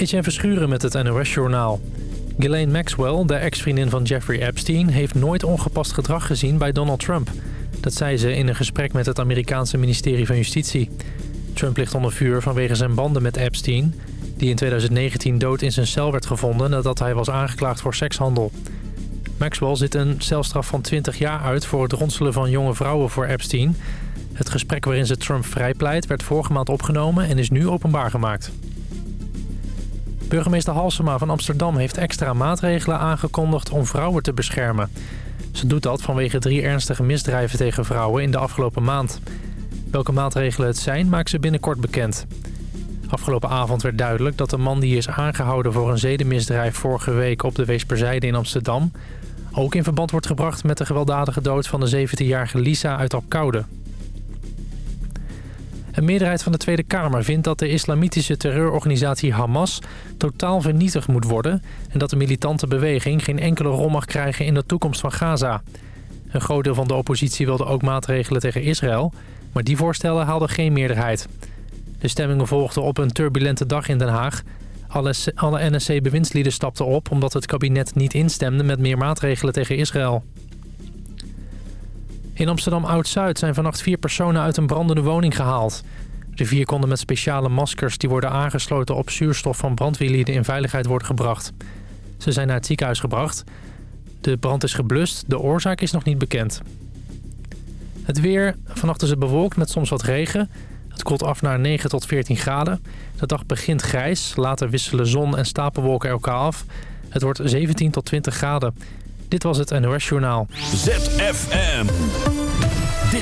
Etienne Verschuren met het NOS-journaal. Ghislaine Maxwell, de ex-vriendin van Jeffrey Epstein... heeft nooit ongepast gedrag gezien bij Donald Trump. Dat zei ze in een gesprek met het Amerikaanse ministerie van Justitie. Trump ligt onder vuur vanwege zijn banden met Epstein... die in 2019 dood in zijn cel werd gevonden... nadat hij was aangeklaagd voor sekshandel. Maxwell zit een celstraf van 20 jaar uit... voor het ronselen van jonge vrouwen voor Epstein. Het gesprek waarin ze Trump vrijpleit... werd vorige maand opgenomen en is nu openbaar gemaakt. Burgemeester Halsema van Amsterdam heeft extra maatregelen aangekondigd om vrouwen te beschermen. Ze doet dat vanwege drie ernstige misdrijven tegen vrouwen in de afgelopen maand. Welke maatregelen het zijn, maakt ze binnenkort bekend. Afgelopen avond werd duidelijk dat de man die is aangehouden voor een zedenmisdrijf vorige week op de Weesperzijde in Amsterdam... ook in verband wordt gebracht met de gewelddadige dood van de 17-jarige Lisa uit Apkoude. Een meerderheid van de Tweede Kamer vindt dat de islamitische terreurorganisatie Hamas totaal vernietigd moet worden... en dat de militante beweging geen enkele rol mag krijgen in de toekomst van Gaza. Een groot deel van de oppositie wilde ook maatregelen tegen Israël... maar die voorstellen haalden geen meerderheid. De stemmingen volgden op een turbulente dag in Den Haag. Alle, NSC-bewindslieden stapten op omdat het kabinet niet instemde met meer maatregelen tegen Israël. In Amsterdam Oud-Zuid zijn vannacht vier personen uit een brandende woning gehaald. De vier konden met speciale maskers die worden aangesloten op zuurstof van brandweerlieden in veiligheid worden gebracht. Ze zijn naar het ziekenhuis gebracht. De brand is geblust, de oorzaak is nog niet bekend. Het weer, vannacht is het bewolkt met soms wat regen. Het koelt af naar 9 tot 14 graden. De dag begint grijs, later wisselen zon en stapelwolken elkaar af. Het wordt 17 tot 20 graden. Dit was het NOS Journaal. ZFM.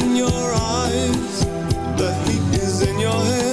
in your eyes. The heat is in your head.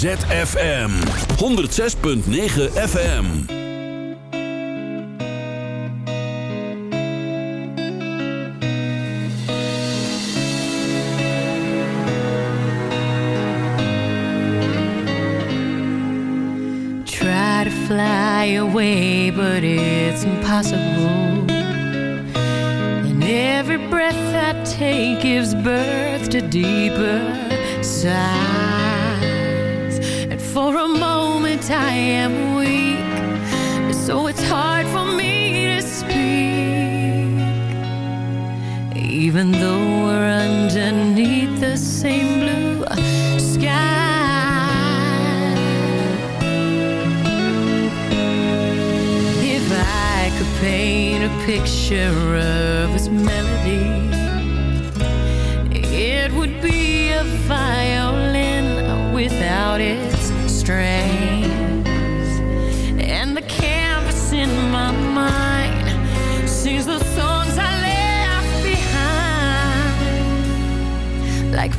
ZFM 106.9 FM. Fly away, but it's impossible. And every breath I take gives birth to deeper sighs. I am weak So it's hard for me to speak. Even though we're underneath the same blue sky. If I could paint a picture of this melody It would be a violin without its strings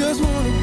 just wanna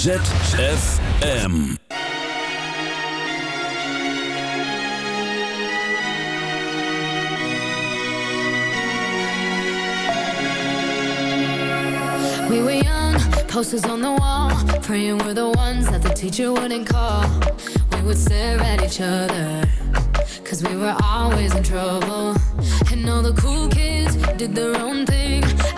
ZFM. We were young, posters on the wall, praying we're the ones that the teacher wouldn't call. We would stare at each other, cause we were always in trouble. And all the cool kids did their own thing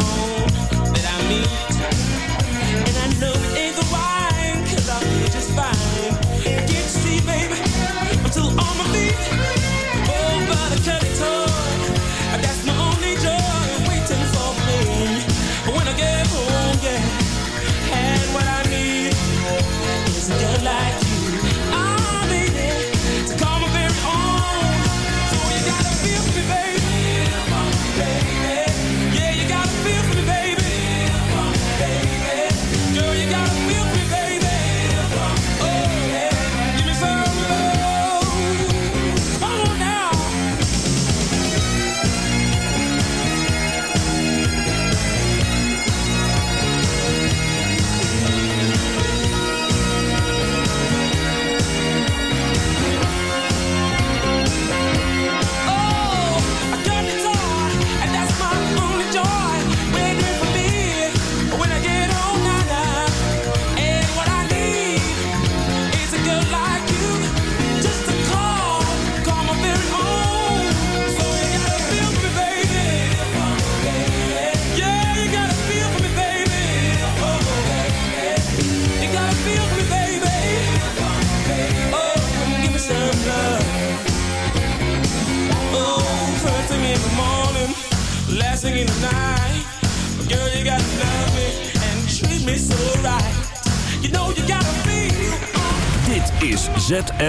alone